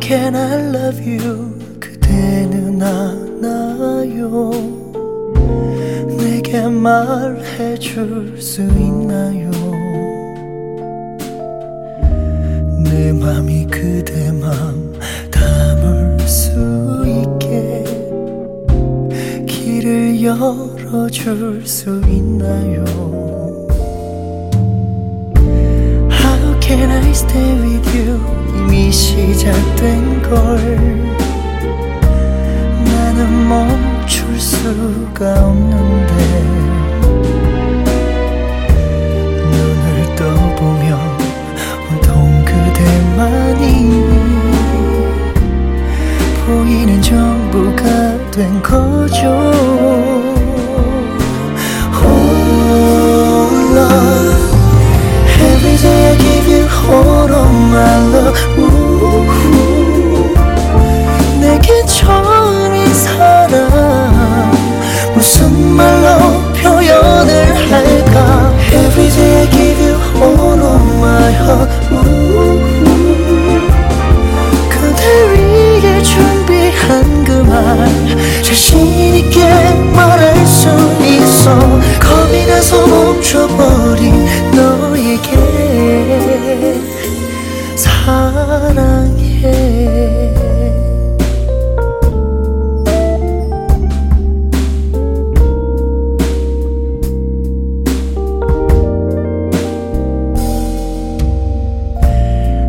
can I love you? 그대는 아나요? 내게 말해줄 수 있나요? 내 맘이 그대 맘 담을 수 있게 길을 열어줄 수 있나요 can I stay with you? 이미 시작된 걸. 나는 멈출 수가 없는데. 눈을 떠보면 온통 그대만이 보이는 전부가 된 거죠 멈춰버린 너에게 사랑해.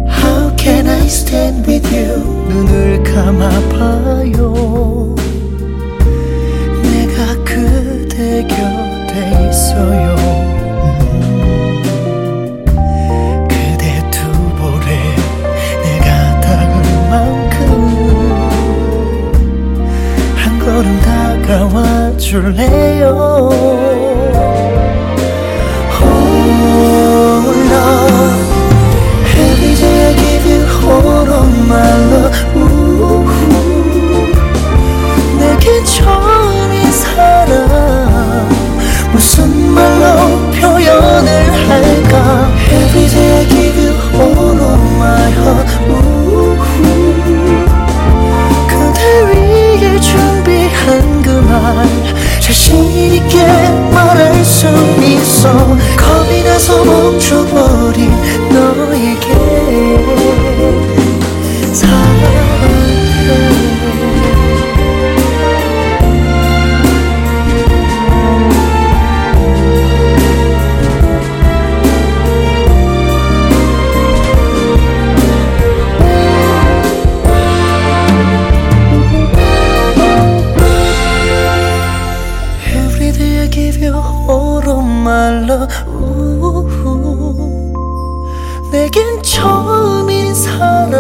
How can I stand with you? 눈을 감아봐요. 내가 그대 곁에 있어요 줄래요 give you all of my love Ooh, 내겐 처음인 사랑